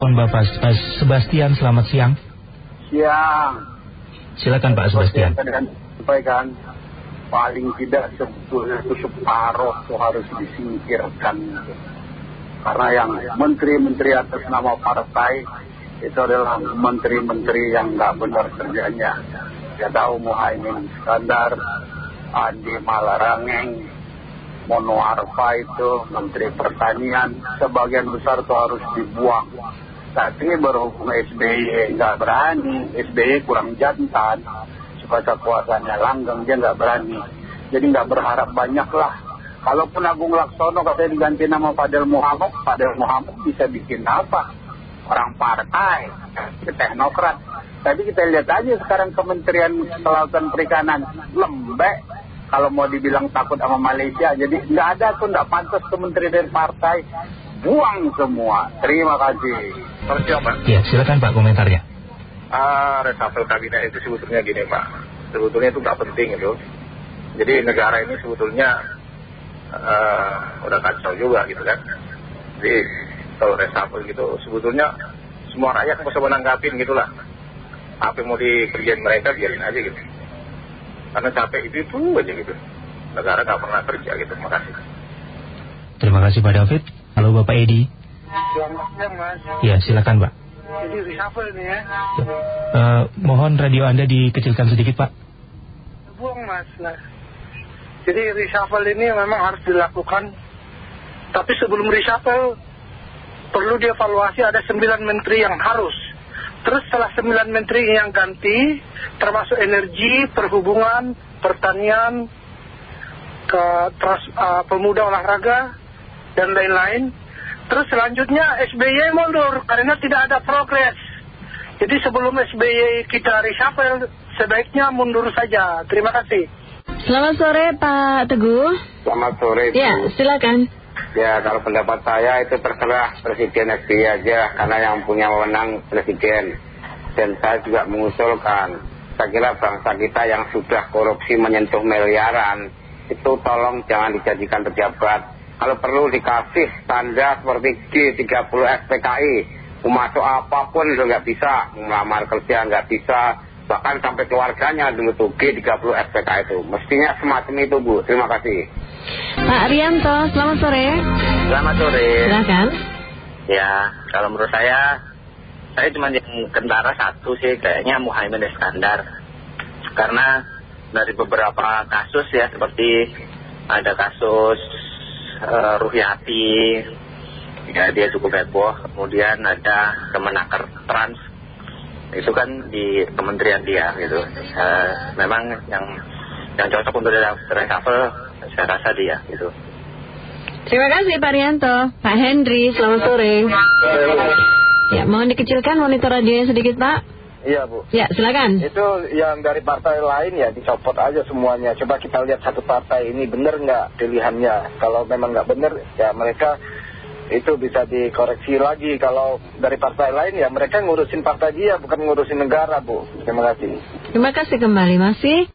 Bapak uh, Sebastian, selamat siang. Siang. Silakan Pak Sebastian. Sampaikan paling tidak sebetulnya itu separuh itu harus disingkirkan. Karena yang menteri-menteri atas nama partai itu adalah menteri-menteri yang nggak benar kerjanya. Ya tahu Muhaimin Skandar, Andi Malarangeng, Mono Arfa itu Menteri Pertanian, sebagian besar itu harus dibuang. Tapi berhubung SBY nggak berani, SBY kurang jantan, supaya kekuasaannya langgeng, dia nggak berani. Jadi nggak berharap banyak lah. Kalaupun Agung Laksono katanya diganti nama Fadel Muhammad, Fadel Muhammad bisa bikin apa? Orang partai, teknokrat. Tapi kita lihat aja sekarang Kementerian Kelautan Perikanan, lembek. Kalau mau dibilang takut sama Malaysia, jadi nggak ada tuh nggak pantas kementerian partai. Buang semua. Terima kasih. Selamat siang Pak. Ya, silakan Pak komentarnya. Ah, reshuffle kabinet itu sebetulnya gini Pak. Sebetulnya itu nggak penting itu. Jadi negara ini sebetulnya uh, udah kacau juga gitu kan. Jadi kalau reshuffle gitu sebetulnya semua rakyat usah menanggapin gitu lah. Apa yang mau dikerjain mereka biarin aja gitu. Karena capek itu itu aja gitu. Negara nggak pernah kerja gitu. Terima kasih. Terima kasih Pak David. Halo Bapak Edi. Selamat siang mas. Ya, silakan Pak. Jadi reshuffle ini ya. Uh, mohon radio Anda dikecilkan sedikit Pak. Buang mas. Nah. Jadi reshuffle ini memang harus dilakukan. Tapi sebelum reshuffle perlu dievaluasi ada sembilan menteri yang harus. Terus setelah sembilan menteri yang ganti, termasuk energi, perhubungan, pertanian, ke trans, uh, pemuda olahraga, dan lain-lain. Terus selanjutnya SBY mundur karena tidak ada progres. Jadi sebelum SBY kita reshuffle, sebaiknya mundur saja. Terima kasih. Selamat sore Pak Teguh. Selamat sore. Ya, silakan. Ya, kalau pendapat saya itu terserah Presiden SBY aja, karena yang punya wewenang Presiden. Dan saya juga mengusulkan, saya kira bangsa kita yang sudah korupsi menyentuh miliaran, itu tolong jangan dijadikan pejabat. Kalau perlu dikasih tanda seperti G30 SPKI, mau masuk apa pun itu nggak bisa, mau melamar kerja nggak bisa, bahkan sampai keluarganya dulu tuh G30 SPKI itu. Mestinya semacam itu Bu, terima kasih. Pak Rianto, selamat sore. Selamat sore. Silakan. Ya, kalau menurut saya, saya cuma yang kendara satu sih, kayaknya Muhaimin Iskandar. Karena dari beberapa kasus ya, seperti ada kasus uh, Ruhyati, ya dia cukup heboh. Kemudian ada Kemenaker Trans, itu kan di kementerian dia gitu. Uh, memang yang yang cocok untuk reshuffle saya rasa dia gitu. Terima kasih Pak Rianto. Pak Hendri, selamat sore. Ya, mohon dikecilkan monitor radionya sedikit Pak. Iya Bu. Ya, silakan. Itu yang dari partai lain ya dicopot aja semuanya. Coba kita lihat satu partai ini benar nggak pilihannya. Kalau memang nggak benar ya mereka itu bisa dikoreksi lagi. Kalau dari partai lain ya mereka ngurusin partai dia bukan ngurusin negara Bu. Terima kasih. Terima kasih kembali masih.